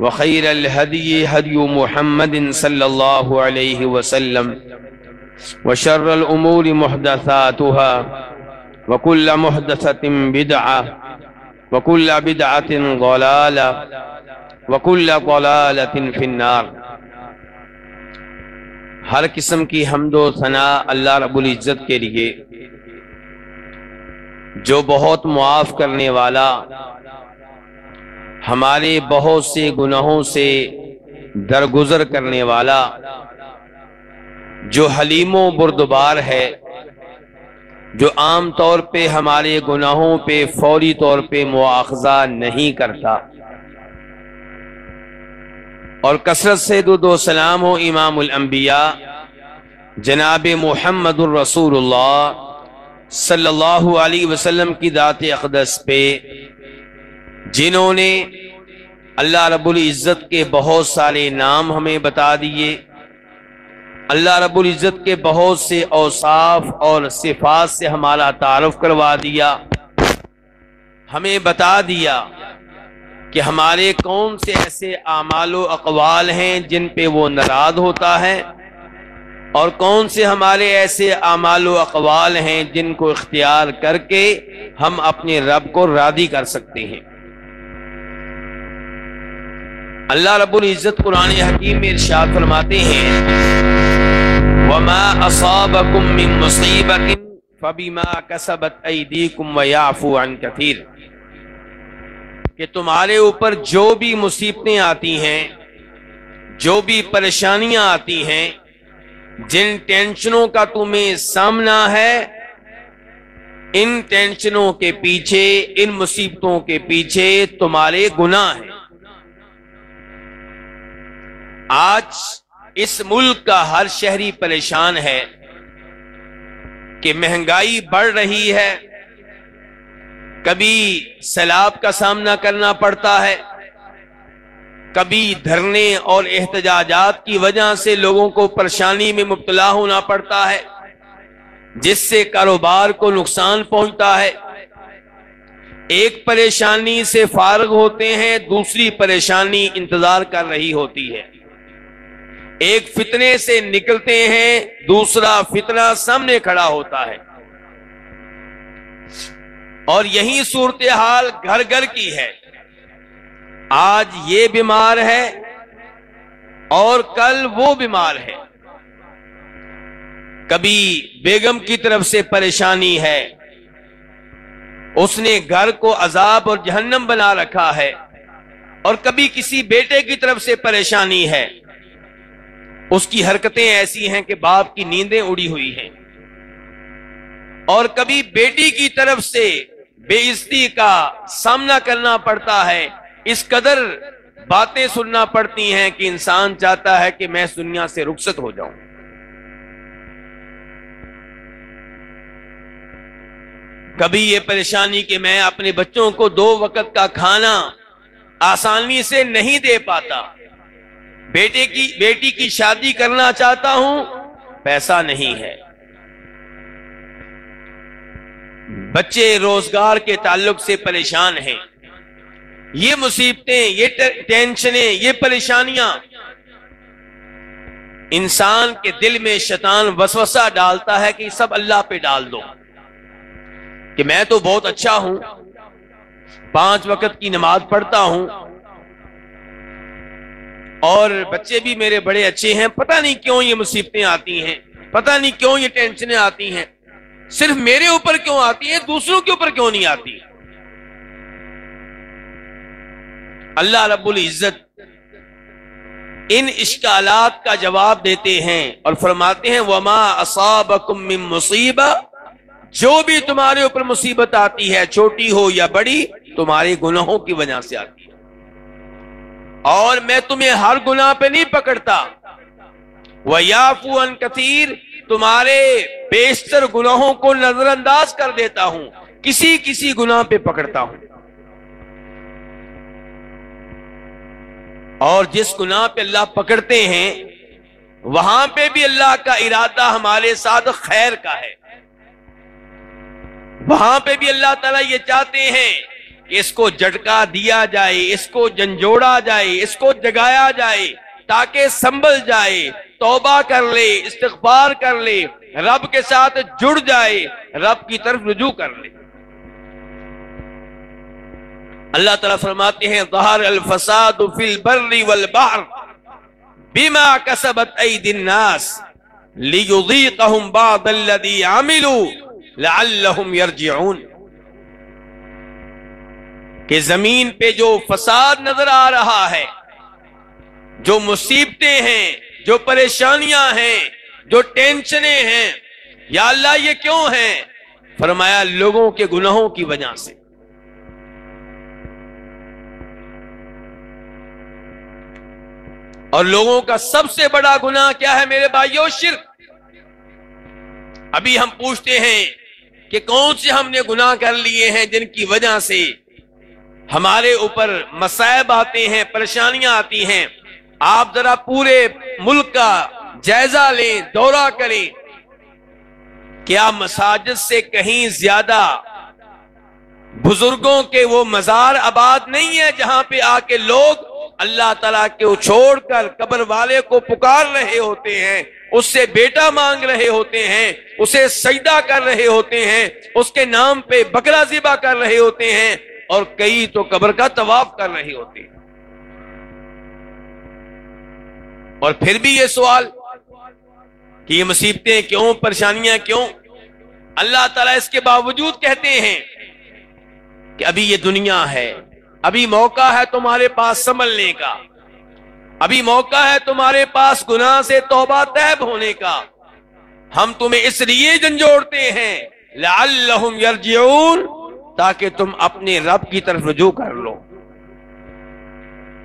وخير الهدي هدي محمد صلى الله عليه وسلم وشر الأمور محدثاتها وكل محدثة بدعة وكل بدعة ضلالة وكل ضلالة في النار. ہر قسم کی حمد و ثناء اللہ رب العزت کے لیے جو بہت معاف کرنے والا ہمارے بہت سے گناہوں سے درگزر کرنے والا جو حلیم و بردبار ہے، جو عام طور پہ ہمارے گناہوں پہ فوری طور پہ مواخذہ نہیں کرتا۔ اور کثرت سے دو و سلام ہو امام الانبیاء، جناب محمد الرسول اللہ صلی اللہ علیہ وسلم کی ذات اقدس پہ، جنہوں نے اللہ رب العزت کے بہت سارے نام ہمیں بتا دیے۔ اللہ رب العزت کے بہت سے اوصاف اور صفات سے ہمارا تعارف کروا دیا۔ ہمیں بتا دیا کہ ہمارے کون سے ایسے اعمال و اقوال ہیں جن پہ وہ ناراض ہوتا ہے اور کون سے ہمارے ایسے اعمال و اقوال ہیں جن کو اختیار کر کے ہم اپنے رب کو راضی کر سکتے ہیں۔ اللہ رب العزت قرآن حکیم میں ارشاد فرماتے ہیں، وما اصابكم من مصیبت فبما كسبت ایدیکم ویعفو عن کثیر کہ تمہارے اوپر جو بھی مصیبتیں آتی ہیں، جو بھی پریشانیاں آتی ہیں، جن ٹینشنوں کا تمہیں سامنا ہے، ان ٹینشنوں کے پیچھے، ان مصیبتوں کے پیچھے تمہارے گناہ ہیں۔ آج اس ملک کا ہر شہری پریشان ہے کہ مہنگائی بڑھ رہی ہے، کبھی سیلاب کا سامنا کرنا پڑتا ہے، کبھی دھرنے اور احتجاجات کی وجہ سے لوگوں کو پریشانی میں مبتلا ہونا پڑتا ہے، جس سے کاروبار کو نقصان پہنچتا ہے۔ ایک پریشانی سے فارغ ہوتے ہیں، دوسری پریشانی انتظار کر رہی ہوتی ہے۔ ایک فتنے سے نکلتے ہیں، دوسرا فتنہ سامنے کھڑا ہوتا ہے۔ اور یہی صورتحال گھر گھر کی ہے۔ آج یہ بیمار ہے اور کل وہ بیمار ہے۔ کبھی بیگم کی طرف سے پریشانی ہے۔ اس نے گھر کو عذاب اور جہنم بنا رکھا ہے۔ اور کبھی کسی بیٹے کی طرف سے پریشانی ہے۔ اس کی حرکتیں ایسی ہیں کہ باپ کی نیندیں اڑی ہوئی ہیں۔ اور کبھی بیٹی کی طرف سے بے عزتی کا سامنا کرنا پڑتا ہے۔ اس قدر باتیں سننا پڑتی ہیں کہ انسان چاہتا ہے کہ میں دنیا سے رخصت ہو جاؤں۔ کبھی یہ پریشانی کہ میں اپنے بچوں کو دو وقت کا کھانا آسانی سے نہیں دے پاتا۔ بیٹے کی بیٹی کی شادی کرنا چاہتا ہوں، پیسہ نہیں ہے۔ بچے روزگار کے تعلق سے پریشان ہیں۔ یہ مصیبتیں، یہ ٹینشنیں، یہ پریشانیاں۔ انسان کے دل میں شیطان وسوسہ ڈالتا ہے کہ سب اللہ پہ ڈال دو۔ کہ میں تو بہت اچھا ہوں۔ پانچ وقت کی نماز پڑھتا ہوں۔ اور بچے بھی میرے بڑے اچھے ہیں، پتہ نہیں کیوں یہ مصیبتیں آتی ہیں، پتہ نہیں کیوں یہ ٹینشنیں آتی ہیں۔ صرف میرے اوپر کیوں آتی ہیں، دوسروں کے اوپر کیوں نہیں آتی؟ اللہ رب العزت ان اشکالات کا جواب دیتے ہیں اور فرماتے ہیں، وما اصابکم من مصیبہ جو بھی تمہارے اوپر مصیبت آتی ہے، چھوٹی ہو یا بڑی، تمہارے گناہوں کی وجہ سے آتی ہے۔ اور میں تمہیں ہر گناہ پہ نہیں پکڑتا۔ وہ یافو ان کثیر تمہارے بیشتر گناہوں کو نظر انداز کر دیتا ہوں۔ کسی کسی گناہ پہ پکڑتا ہوں۔ اور جس گناہ پہ اللہ پکڑتے ہیں، وہاں پہ بھی اللہ کا ارادہ ہمارے ساتھ خیر کا ہے۔ وہاں پہ بھی اللہ تعالیٰ یہ چاہتے ہیں اس کو جھٹکا دیا جائے، اس کو جنجوڑا جائے، اس کو جگایا جائے تاکہ سنبھل جائے، توبہ کر لے، استغفار کر لے، رب کے ساتھ جڑ جائے، رب کی طرف رجوع کر لے۔ اللہ تعالیٰ فرماتے ہیں، ظہر الفساد فی البر والبحر بما کسبت اید الناس لیضیقہم بعض الذی عملوا لعلہم یرجعون۔ کہ زمین پہ جو فساد نظر آ رہا ہے، جو مصیبتیں ہیں، جو پریشانیاں ہیں، جو ٹینشنیں ہیں، یا اللہ یہ کیوں ہیں؟ فرمایا لوگوں کے گناہوں کی وجہ سے۔ اور لوگوں کا سب سے بڑا گناہ کیا ہے میرے بھائیو؟ شرک۔ ابھی ہم پوچھتے ہیں کہ کون سے ہم نے گناہ کر لیے ہیں جن کی وجہ سے ہمارے اوپر مسائب آتے ہیں، پریشانیاں آتی ہیں۔ آپ ذرا پورے ملک کا جائزہ لیں، دورہ کریں۔ کیا مساجد سے کہیں زیادہ بزرگوں کے وہ مزار آباد نہیں ہے جہاں پہ آ کے لوگ اللہ تعالیٰ کے چھوڑ کر قبر والے کو پکار رہے ہوتے ہیں، اس سے بیٹا مانگ رہے ہوتے ہیں، اسے سجدہ کر رہے ہوتے ہیں، اس کے نام پہ بکرا ذبح کر رہے ہوتے ہیں۔ اور کئی تو قبر کا طواف کر رہے ہوتے ہیں اور پھر بھی یہ سوال کہ یہ مصیبتیں کیوں، پریشانیاں کیوں؟ اللہ تعالیٰ اس کے باوجود کہتے ہیں کہ ابھی یہ دنیا ہے، ابھی موقع ہے تمہارے پاس سنبھلنے کا، ابھی موقع ہے تمہارے پاس گناہ سے توبہ طیب ہونے کا۔ ہم تمہیں اس لیے جنجوڑتے ہیں، لعلہم یرجعون۔ تاکہ تم اپنے رب کی طرف رجوع کر لو۔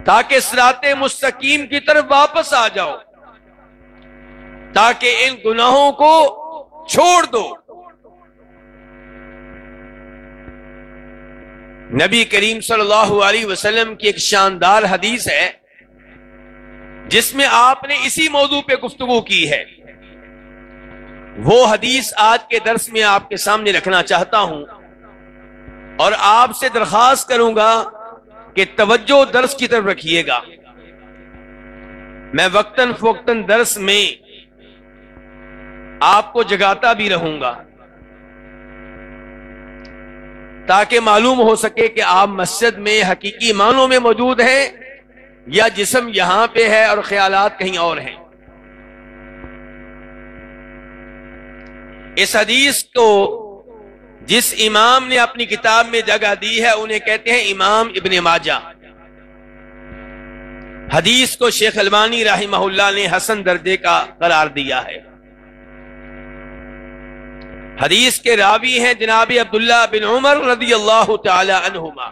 تاکہ سرات مستقیم کی طرف واپس آ جاؤ۔ تاکہ ان گناہوں کو چھوڑ دو۔ نبی کریم صلی اللہ علیہ وسلم کی ایک شاندار حدیث ہے، جس میں آپ نے اسی موضوع پہ گفتگو کی ہے۔ وہ حدیث آج کے درس میں آپ کے سامنے رکھنا چاہتا ہوں۔ اور آپ سے درخواست کروں گا کہ توجہ درس کی طرف رکھیے گا۔ میں وقتاً فوقتاً درس میں آپ کو جگاتا بھی رہوں گا۔ تاکہ معلوم ہو سکے کہ آپ مسجد میں حقیقی معنوں میں موجود ہیں یا جسم یہاں پہ ہے اور خیالات کہیں اور ہیں۔ اس حدیث کو جس امام نے اپنی کتاب میں جگہ دی ہے، انہیں کہتے ہیں امام ابن ماجہ۔ حدیث کو شیخ البانی رحمہ اللہ نے حسن درجے کا قرار دیا ہے۔ حدیث کے راوی ہیں جناب عبداللہ بن عمر رضی اللہ تعالی عنہما۔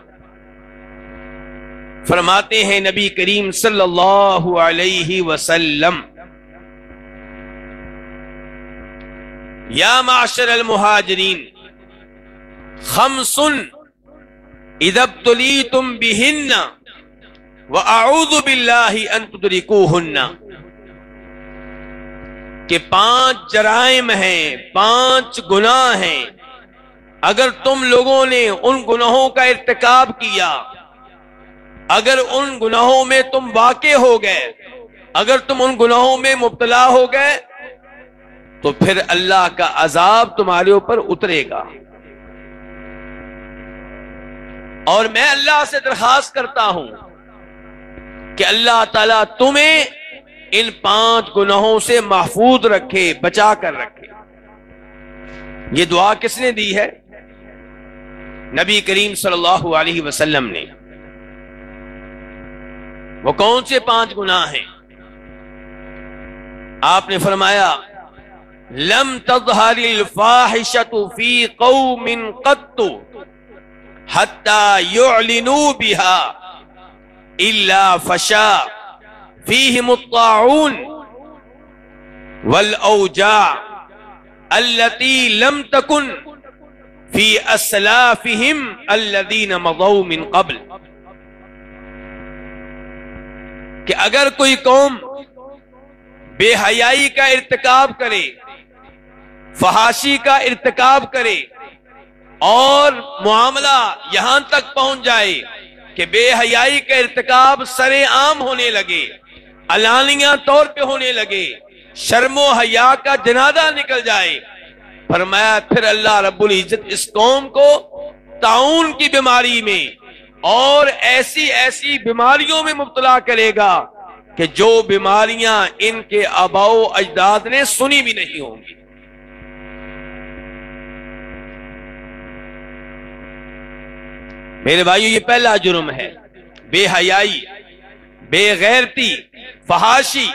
فرماتے ہیں نبی کریم صلی اللہ علیہ وسلم، یا معاشر المہاجرین خمس ادب تلی تم بہن و اعوذ باللہ ان تدرکوہن کہ پانچ جرائم ہیں، پانچ گناہ ہیں۔ اگر تم لوگوں نے ان گناہوں کا ارتکاب کیا، اگر ان گناہوں میں تم واقع ہو گئے، اگر تم ان گناہوں میں مبتلا ہو گئے، تو پھر اللہ کا عذاب تمہارے اوپر اترے گا۔ اور میں اللہ سے درخواست کرتا ہوں کہ اللہ تعالیٰ تمہیں ان پانچ گناہوں سے محفوظ رکھے، بچا کر رکھے۔ یہ دعا کس نے دی ہے؟ نبی کریم صلی اللہ علیہ وسلم نے۔ وہ کون سے پانچ گناہ ہیں؟ آپ نے فرمایا، لم تظہر الفاحشت فی قوم قط۔ حتی یعلنو بها الا فشا. فیہم الطاعون والاوجاع التي لم تكن فی اسلافہم الذین مضوا من قبل. کہ اگر کوئی قوم بے حیائی کا ارتکاب کرے، فحاشی کا ارتکاب کرے اور معاملہ یہاں تک پہنچ جائے کہ بے حیائی کا ارتکاب سر عام ہونے لگے، علانیہ طور پہ ہونے لگے، شرم و حیا کا جنازہ نکل جائے۔ فرمایا، پھر اللہ رب العزت اس قوم کو تعاون کی بیماری میں اور ایسی ایسی بیماریوں میں مبتلا کرے گا کہ جو بیماریاں ان کے آباؤ اجداد نے سنی بھی نہیں ہوں گی۔ میرے بھائیو، یہ پہلا جرم ہے۔ بے حیائی، بے غیرتی، فحاشی۔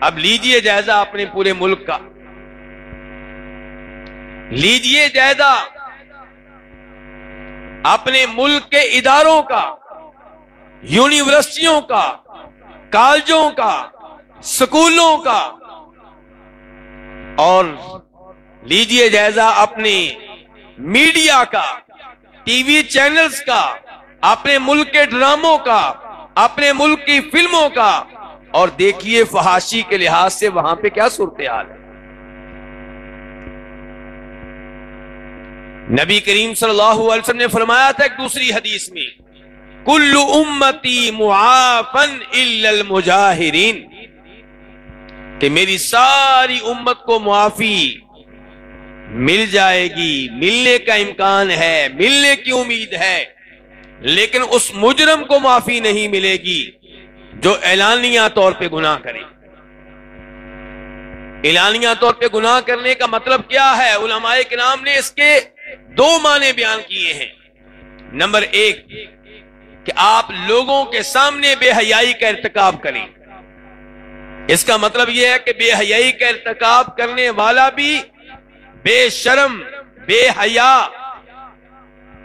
اب لیجیے جائزہ اپنے پورے ملک کا۔ لیجیے جائزہ اپنے ملک کے اداروں کا، یونیورسٹیوں کا، کالجوں کا، سکولوں کا۔ اور لیجیے جائزہ اپنے میڈیا کا۔ ٹی وی چینلز کا، اپنے ملک کے ڈراموں کا، اپنے ملک کی فلموں کا۔ اور دیکھیے فحاشی کے لحاظ سے وہاں پہ کیا صورتحال ہے۔ نبی کریم صلی اللہ علیہ وسلم نے فرمایا تھا ایک دوسری حدیث میں، کل امتی معافن المجاہرین، کہ میری ساری امت کو معافی مل جائے گی۔ ملنے کا امکان ہے۔ ملنے کی امید ہے۔ لیکن اس مجرم کو معافی نہیں ملے گی جو اعلانیہ طور پہ گناہ کرے۔ اعلانیہ طور پہ گناہ کرنے کا مطلب کیا ہے؟ علماء کے نام نے اس کے دو معنی بیان کیے ہیں۔ نمبر ایک، کہ آپ لوگوں کے سامنے بے حیائی کا ارتکاب کریں۔ اس کا مطلب یہ ہے کہ بے حیائی کا ارتکاب کرنے والا بھی بے شرم، بے حیا،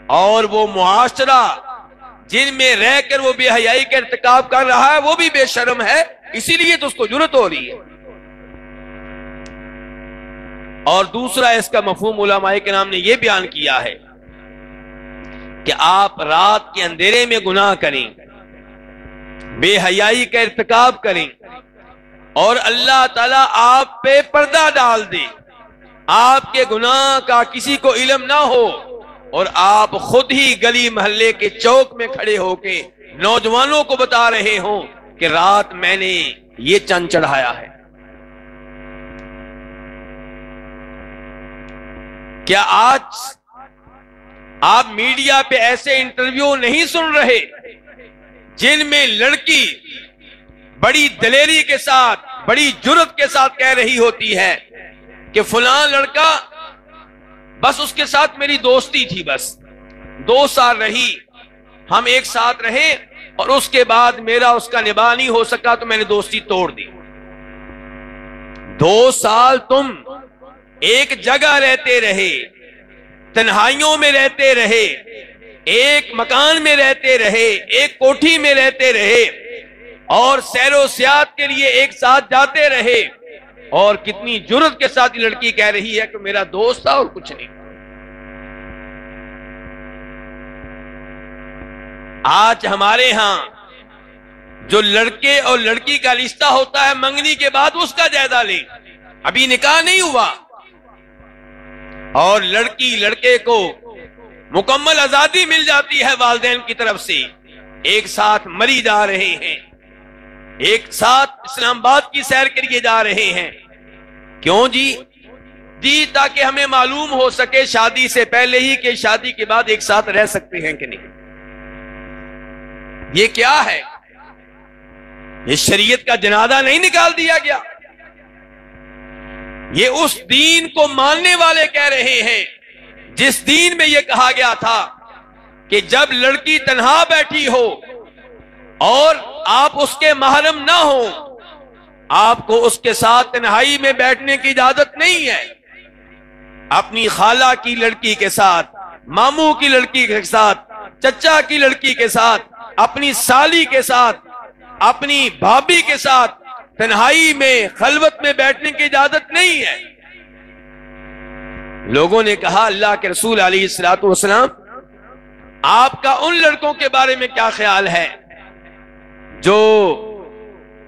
اور وہ معاشرہ جن میں رہ کر وہ بے حیائی کا ارتکاب کر رہا ہے، وہ بھی بے شرم ہے۔ اسی لیے تو اس کو ضرورت ہو رہی ہے۔ اور دوسرا اس کا مفہوم علماء کے نام نے یہ بیان کیا ہے کہ آپ رات کے اندھیرے میں گناہ کریں، بے حیائی کا ارتکاب کریں، اور اللہ تعالی آپ پہ پردہ ڈال دے۔ آپ کے گناہ کا کسی کو علم نہ ہو اور آپ خود ہی گلی محلے کے چوک میں کھڑے ہو کے نوجوانوں کو بتا رہے ہوں کہ رات میں نے یہ چند چڑھایا ہے۔ کیا آج آپ میڈیا پہ ایسے انٹرویو نہیں سن رہے جن میں لڑکی بڑی دلیری کے ساتھ، بڑی جرت کے ساتھ کہہ رہی ہوتی ہے؟ کہ فلاں لڑکا بس اس کے ساتھ میری دوستی تھی بس۔ دو سال رہی۔ ہم ایک ساتھ رہے اور اس کے بعد میرا اس کا نباہ نہیں ہو سکا تو میں نے دوستی توڑ دی۔ دو سال تم ایک جگہ رہتے رہے، تنہائیوں میں رہتے رہے، ایک مکان میں رہتے رہے، ایک کوٹھی میں رہتے رہے اور سیر و سیاحت کے لیے ایک ساتھ جاتے رہے۔ اور کتنی جرت کے ساتھ لڑکی کہہ رہی ہے کہ میرا دوست تھا اور کچھ نہیں۔ آج ہمارے ہاں جو لڑکے اور لڑکی کا رشتہ ہوتا ہے، منگنی کے بعد اس کا جائزہ لیں۔ ابھی نکاح نہیں ہوا۔ اور لڑکی لڑکے کو مکمل آزادی مل جاتی ہے والدین کی طرف سے۔ ایک ساتھ مری جا رہے ہیں۔ ایک ساتھ اسلام آباد کی سیر کے لیے جا رہے ہیں۔ کیوں جی؟ جی تاکہ ہمیں معلوم ہو سکے شادی سے پہلے ہی کہ شادی کے بعد ایک ساتھ رہ سکتے ہیں کہ نہیں۔ یہ کیا ہے؟ یہ شریعت کا جنازہ نہیں نکال دیا گیا۔ یہ اس دین کو ماننے والے کہہ رہے ہیں۔ جس دین میں یہ کہا گیا تھا کہ جب لڑکی تنہا بیٹھی ہو اور آپ اس کے محرم نہ ہو آپ کو اس کے ساتھ تنہائی میں بیٹھنے کی اجازت نہیں ہے۔ اپنی خالہ کی لڑکی کے ساتھ، ماموں کی لڑکی کے ساتھ، چچا کی لڑکی کے ساتھ، اپنی سالی کے ساتھ، اپنی بھابھی کے ساتھ تنہائی میں، خلوت میں بیٹھنے کی اجازت نہیں ہے۔ لوگوں نے کہا، اللہ کے رسول علیہ السلاط والسلام، آپ کا ان لڑکوں کے بارے میں کیا خیال ہے؟ جو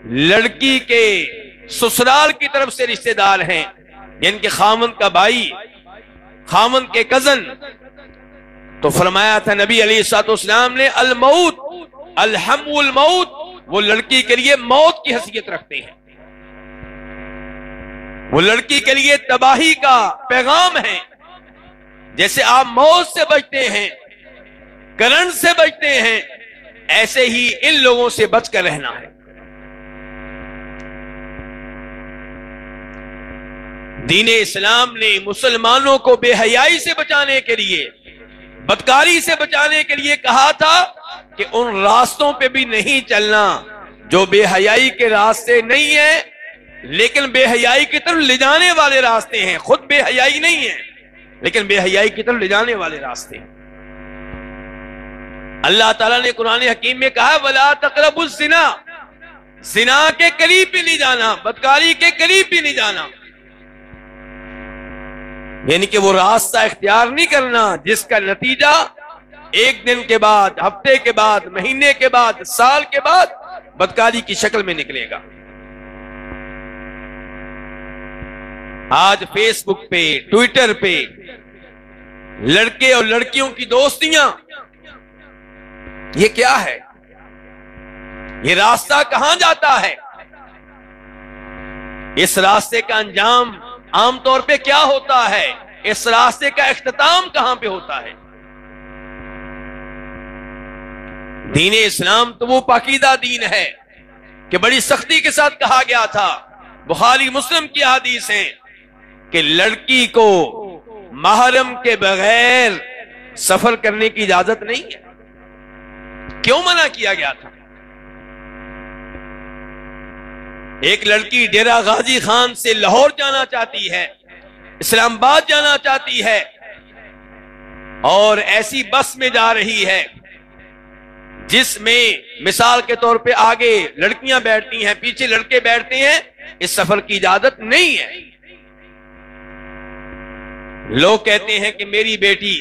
لڑکی کے سسرال کی طرف سے رشتہ دار ہیں یعنی کہ خامن کا بھائی، خامن کے کزن تو فرمایا تھا نبی علی سات اسلام نے، الموت الحم الموت وہ لڑکی کے لیے موت کی حیثیت رکھتے ہیں۔ وہ لڑکی کے لیے تباہی کا پیغام ہے۔ جیسے آپ موت سے بچتے ہیں، کرنٹ سے بچتے ہیں ایسے ہی ان لوگوں سے بچ کر رہنا ہے۔ دین اسلام نے مسلمانوں کو بے حیائی سے بچانے کے لیے، بدکاری سے بچانے کے لیے کہا تھا کہ ان راستوں پہ بھی نہیں چلنا۔ جو بے حیائی کے راستے نہیں ہیں، لیکن بے حیائی کی طرف لے جانے والے راستے ہیں۔ خود بے حیائی نہیں ہے لیکن بے حیائی کی طرف لے جانے والے راستے ہیں۔ اللہ تعالیٰ نے قرآن حکیم میں کہا، ولا تقرب الزنا۔ زنا کے قریب بھی نہیں جانا، بدکاری کے قریب بھی نہیں جانا۔ یعنی کہ وہ راستہ اختیار نہیں کرنا، جس کا نتیجہ ایک دن کے بعد، ہفتے کے بعد، مہینے کے بعد، سال کے بعد بدکاری کی شکل میں نکلے گا۔ آج فیس بک پہ، ٹویٹر پہ لڑکے اور لڑکیوں کی دوستیاں یہ کیا ہے؟ یہ راستہ کہاں جاتا ہے؟ اس راستے کا انجام عام طور پہ کیا ہوتا ہے؟ اس راستے کا اختتام کہاں پہ ہوتا ہے؟ دین اسلام تو وہ پاکیدہ دین ہے کہ بڑی سختی کے ساتھ کہا گیا تھا۔ بخاری مسلم کی حدیث ہیں کہ لڑکی کو محرم کے بغیر سفر کرنے کی اجازت نہیں ہے۔ کیوں منع کیا گیا تھا؟ ایک لڑکی ڈیرا غازی خان سے لاہور جانا چاہتی ہے، اسلام آباد جانا چاہتی ہے، اور ایسی بس میں جا رہی ہے، جس میں مثال کے طور پہ آگے لڑکیاں بیٹھتی ہیں، پیچھے لڑکے بیٹھتے ہیں، اس سفر کی اجازت نہیں ہے۔ لوگ کہتے ہیں کہ میری بیٹی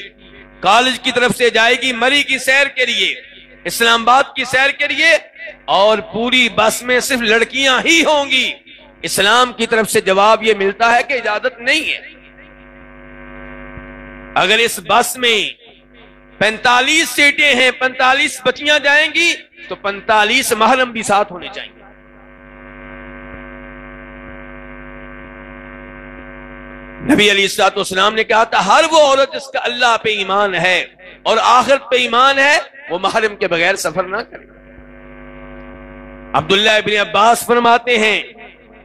کالج کی طرف سے جائے گی، مری کی سیر کے لیے۔ اسلام آباد کی سیر کے لیے اور پوری بس میں صرف لڑکیاں ہی ہوں گی۔ اسلام کی طرف سے جواب یہ ملتا ہے کہ اجازت نہیں ہے۔ اگر اس بس میں پینتالیس سیٹیں ہیں، پینتالیس بچیاں جائیں گی، تو پینتالیس محرم بھی ساتھ ہونے چاہیے۔ نبی علی السلاط اسلام نے کہا تھا، ہر وہ عورت جس کا اللہ پہ ایمان ہے اور آخرت پہ ایمان ہے، وہ محرم کے بغیر سفر نہ کرے۔ عبداللہ ابن عباس فرماتے ہیں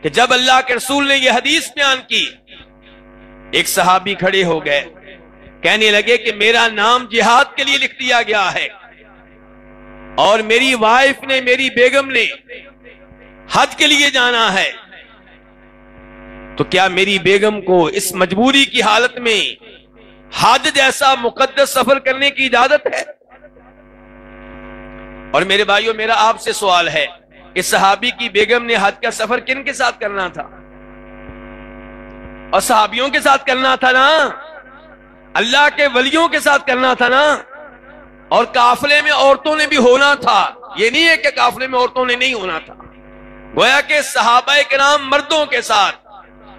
کہ جب اللہ کے رسول نے یہ حدیث بیان کی، ایک صحابی کھڑے ہو گئے۔ کہنے لگے کہ میرا نام جہاد کے لیے لکھ دیا گیا ہے۔ اور میری وائف نے، میری بیگم نے حد کے لیے جانا ہے۔ تو کیا میری بیگم کو اس مجبوری کی حالت میں حد جیسا مقدس سفر کرنے کی اجازت ہے؟ اور میرے بھائیوں میرا آپ سے سوال ہے، اس صحابی کی بیگم نے حد کا سفر کن کے ساتھ کرنا تھا؟ اور صحابیوں کے ساتھ کرنا تھا نا؟ اللہ کے ولیوں کے ساتھ کرنا تھا نا؟ اور کافلے میں عورتوں نے بھی ہونا تھا۔ یہ نہیں ہے کہ کافلے میں عورتوں نے نہیں ہونا تھا۔ گویا کہ صحابہ کے نام مردوں کے ساتھ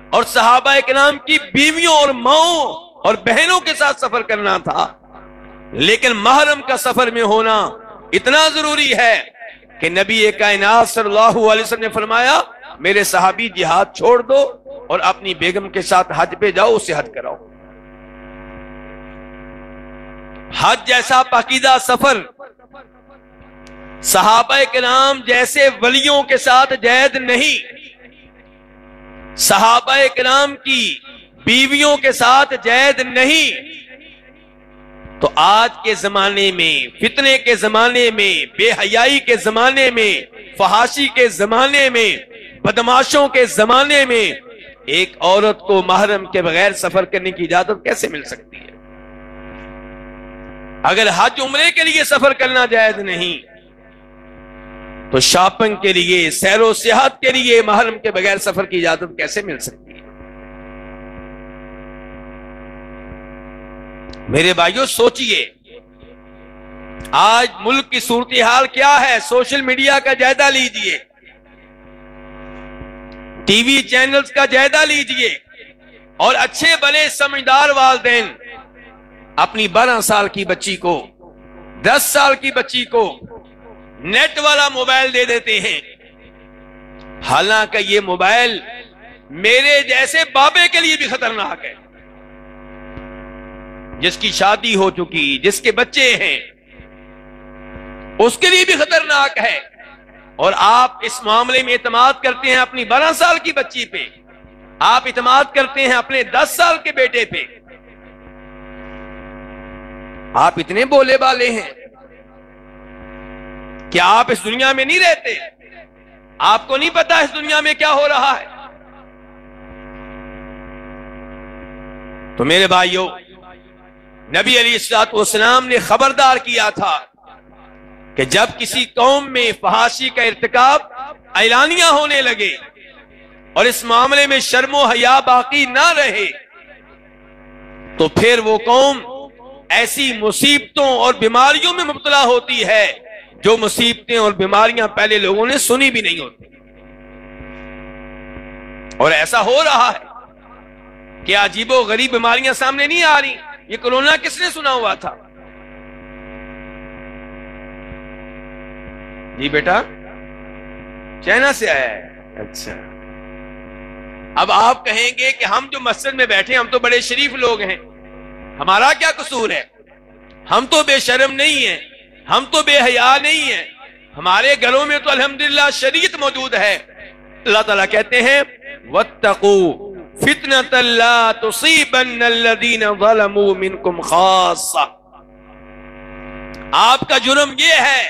اور صحابہ کے نام کی بیویوں اور ماؤں اور بہنوں کے ساتھ سفر کرنا تھا۔ لیکن محرم کا سفر میں ہونا اتنا ضروری ہے کہ نبی کائنات صلی اللہ علیہ وسلم نے فرمایا، میرے صحابی جہاد چھوڑ دو اور اپنی بیگم کے ساتھ حج پہ جاؤ، اسے حج کراؤ۔ حج جیسا پاکیدہ سفر، صحابہ کرام جیسے ولیوں کے ساتھ جید نہیں۔ صحابہ کرام کی بیویوں کے ساتھ جید نہیں۔ تو آج کے زمانے میں، فتنے کے زمانے میں، بے حیائی کے زمانے میں، فحاشی کے زمانے میں بدماشوں کے زمانے میں ایک عورت کو محرم کے بغیر سفر کرنے کی اجازت کیسے مل سکتی ہے؟ اگر حج عمرے کے لیے سفر کرنا جائز نہیں، تو شاپنگ کے لیے، سیر و سیاحت کے لیے محرم کے بغیر سفر کی اجازت کیسے مل سکتی میرے بھائیوں سوچئے۔ آج ملک کی صورتحال کیا ہے؟ سوشل میڈیا کا جائزہ لیجیے۔ ٹی وی چینلز کا جائزہ لیجیے۔ اور اچھے بنے سمجھدار والدین، اپنی بارہ سال کی بچی کو، دس سال کی بچی کو نیٹ والا موبائل دے دیتے ہیں۔ حالانکہ یہ موبائل میرے جیسے بابے کے لیے بھی خطرناک ہے۔ جس کی شادی ہو چکی، جس کے بچے ہیں، اس کے لیے بھی خطرناک ہے۔ اور آپ اس معاملے میں اعتماد کرتے ہیں اپنی بارہ سال کی بچی پہ۔ آپ اعتماد کرتے ہیں اپنے دس سال کے بیٹے پہ۔ آپ اتنے بولے والے ہیں کیا آپ اس دنیا میں نہیں رہتے۔ آپ کو نہیں پتا اس دنیا میں کیا ہو رہا ہے۔ تو میرے بھائیوں نبی علی السلاط والسلام نے خبردار کیا تھا کہ جب کسی قوم میں فحاشی کا ارتکاب اعلانیہ ہونے لگے اور اس معاملے میں شرم و حیا باقی نہ رہے، تو پھر وہ قوم ایسی مصیبتوں اور بیماریوں میں مبتلا ہوتی ہے جو مصیبتیں اور بیماریاں پہلے لوگوں نے سنی بھی نہیں ہوتی۔ اور ایسا ہو رہا ہے کہ عجیب و غریب بیماریاں سامنے نہیں آ رہی۔ یہ کرونا کس نے سنا ہوا تھا؟ جی بیٹا چائنا سے آیا ہے۔ اچھا۔ اب آپ کہیں گے کہ ہم جو مسجد میں بیٹھے ہم تو بڑے شریف لوگ ہیں۔ ہمارا کیا قصور ہے؟ ہم تو بے شرم نہیں ہیں ہم تو بے حیا نہیں ہیں۔ ہمارے گھروں میں تو الحمدللہ شریعت موجود ہے۔ اللہ تعالیٰ کہتے ہیں وَاتَّقُوا۔ فِتْنَةَ اللَّا تُصِيبَنَّ الَّذِينَ ظَلَمُوا مِنْكُمْ خَاصَ آپ کا جرم یہ ہے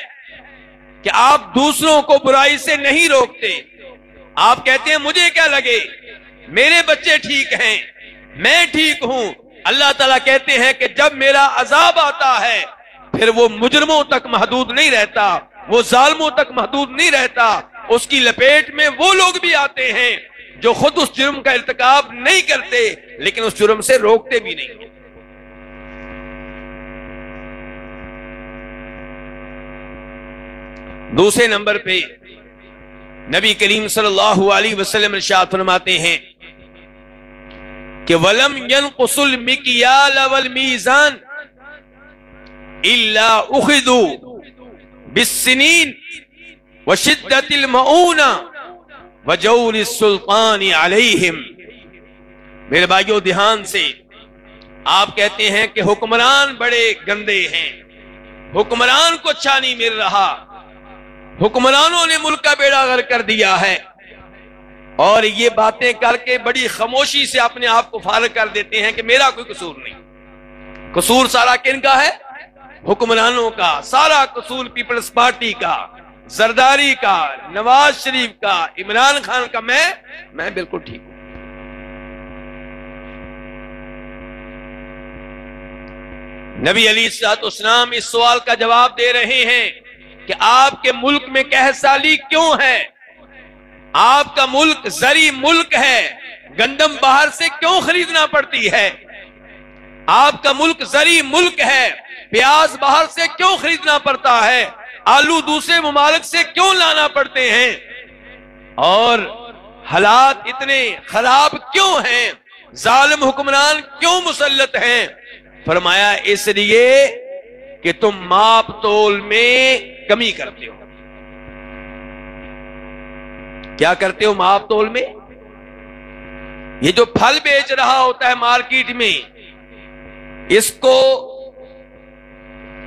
کہ آپ دوسروں کو برائی سے نہیں روکتے. آپ کہتے ہیں مجھے کیا لگے؟ میرے بچے ٹھیک ہیں، میں ٹھیک ہوں۔ اللہ تعالیٰ کہتے ہیں کہ جب میرا عذاب آتا ہے، پھر وہ مجرموں تک محدود نہیں رہتا، وہ ظالموں تک محدود نہیں رہتا۔ اس کی لپیٹ میں وہ لوگ بھی آتے ہیں۔ جو خود اس جرم کا ارتکاب نہیں کرتے، لیکن اس جرم سے روکتے بھی نہیں دوسرے نمبر پہ نبی کریم صلی اللہ علیہ وسلم ارشاد فرماتے ہیں کہ ولم ينقص المكيال والميزان الا اخذوا بالسنين وشدة المؤونة وجور السلطان عليهم میرے بھائیوں دھیان سے آپ کہتے ہیں کہ حکمران بڑے گندے ہیں۔ حکمران کو اچھا نہیں مل رہا۔ حکمرانوں نے ملک کا بیڑا گر کر دیا ہے۔ اور یہ باتیں کر کے بڑی خاموشی سے اپنے آپ کو فارغ کر دیتے ہیں کہ میرا کوئی قصور نہیں۔ قصور سارا کن کا ہے؟ حکمرانوں کا، سارا قصور پیپلز پارٹی کا۔ زرداری کا، نواز شریف کا، عمران خان کا میں میں بالکل ٹھیک ہوں۔ نبی علی اسلام اس سوال کا جواب دے رہے ہیں کہ آپ کے ملک میں سالی کیوں ہے؟ آپ کا ملک زری ملک ہے، گندم باہر سے کیوں خریدنا پڑتی ہے؟ آپ کا ملک زری ملک ہے، پیاز باہر سے کیوں خریدنا پڑتا ہے؟ آلو دوسرے ممالک سے کیوں لانا پڑتے ہیں؟ اور حالات اتنے خراب کیوں ہیں؟ ظالم حکمران کیوں مسلط ہیں؟ فرمایا، اس لیے کہ تم ماپ تول میں کمی کرتے ہو۔ کیا کرتے ہو ماپ تول میں؟ یہ جو پھل بیچ رہا ہوتا ہے مارکیٹ میں، اس کو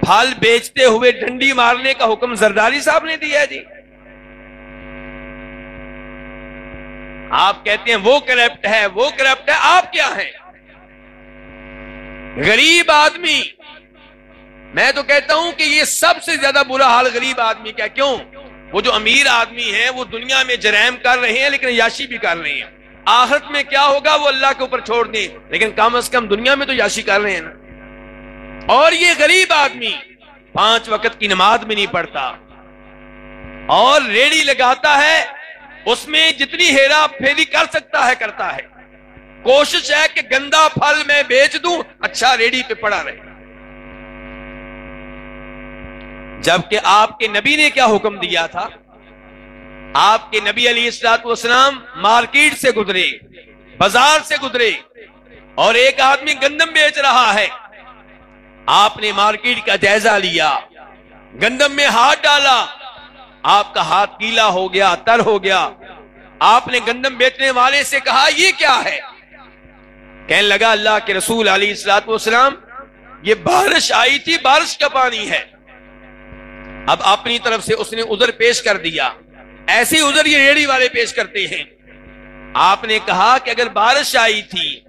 پھل بیچتے ہوئے ڈنڈی مارنے کا حکم زرداری صاحب نے دیا جی۔ آپ کہتے ہیں وہ کرپٹ ہے، وہ کرپٹ ہے، آپ کیا ہیں؟ غریب آدمی۔ میں تو کہتا ہوں کہ یہ سب سے زیادہ برا حال غریب آدمی کیا کیوں؟ وہ جو امیر آدمی ہیں، وہ دنیا میں جرائم کر رہے ہیں، لیکن یاشی بھی کر رہے ہیں۔ آخرت میں کیا ہوگا؟ وہ اللہ کے اوپر چھوڑ دیں۔ لیکن کم از کم دنیا میں تو یاشی کر رہے ہیں نا۔ اور یہ غریب آدمی پانچ وقت کی نماز میں نہیں پڑھتا اور ریڑی لگاتا ہے، اس میں جتنی ہیرا پھیری کر سکتا ہے، کرتا ہے۔ کوشش ہے کہ گندا پھل میں بیچ دوں اچھا ریڑی پہ پڑا رہے۔ جبکہ آپ کے نبی نے کیا حکم دیا تھا؟ آپ کے نبی علی السلاط والسلام مارکیٹ سے گزرے، بازار سے گزرے اور ایک آدمی گندم بیچ رہا ہے۔ آپ نے مارکیٹ کا جائزہ لیا، گندم میں ہاتھ ڈالا، آپ کا ہاتھ کیلا ہو گیا، تر ہو گیا۔ آپ نے گندم بیچنے والے سے کہا، یہ کیا ہے؟ کہنے لگا، اللہ کے رسول علی السلاط والسلام، یہ بارش آئی تھی، بارش کا پانی ہے۔ اب اپنی طرف سے اس نے ادھر پیش کر دیا۔ ایسی ادھر یہ ریڑی والے پیش کرتے ہیں۔ آپ نے کہا کہ اگر بارش آئی تھی،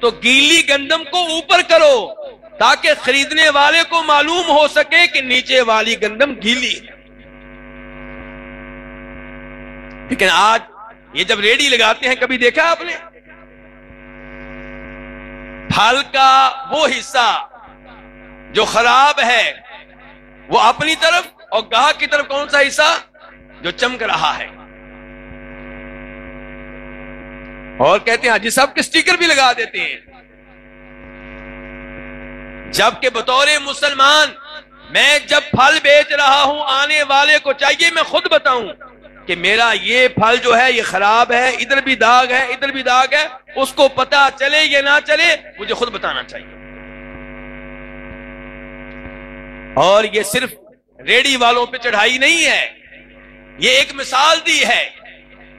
تو گیلی گندم کو اوپر کرو۔ تاکہ خریدنے والے کو معلوم ہو سکے کہ نیچے والی گندم گیلی ہے۔ لیکن آج یہ جب ریڈی لگاتے ہیں، کبھی دیکھا آپ نے؟ پھل کا وہ حصہ جو خراب ہے، وہ اپنی طرف اور گاہک کی طرف کون سا حصہ؟ جو چمک رہا ہے۔ اور کہتے ہیں ہاں حاجی صاحب کے اسٹیکر بھی لگا دیتے ہیں۔ جبکہ بطور مسلمان میں جب پھل بیچ رہا ہوں، آنے والے کو چاہیے میں خود بتاؤں کہ میرا یہ پھل جو ہے، یہ خراب ہے، ادھر بھی داغ ہے، ادھر بھی داغ ہے، اس کو پتا چلے یا نہ چلے، مجھے خود بتانا چاہیے۔ اور یہ صرف ریڈی والوں پہ چڑھائی نہیں ہے، یہ ایک مثال دی ہے۔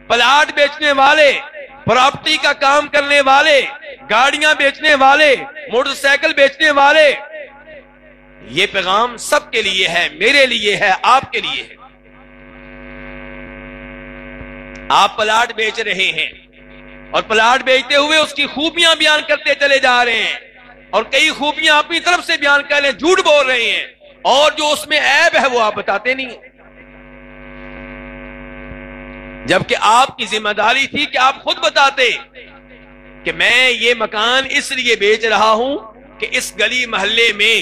پلاٹ بیچنے والے پراپرٹی کا کام کرنے والے، گاڑیاں بیچنے والے، موٹر سائیکل بیچنے والے، یہ پیغام سب کے لیے ہے، میرے لیے ہے، آپ کے لیے ہے۔ آپ پلاٹ بیچ رہے ہیں اور پلاٹ بیچتے ہوئے اس کی خوبیاں بیان کرتے چلے جا رہے ہیں اور کئی خوبیاں اپنی طرف سے بیان کر رہے ہیں جھوٹ بول رہے ہیں اور جو اس میں عیب ہے وہ آپ بتاتے نہیں جبکہ آپ کی ذمہ داری تھی کہ آپ خود بتاتے کہ میں یہ مکان اس لیے بیچ رہا ہوں کہ اس گلی محلے میں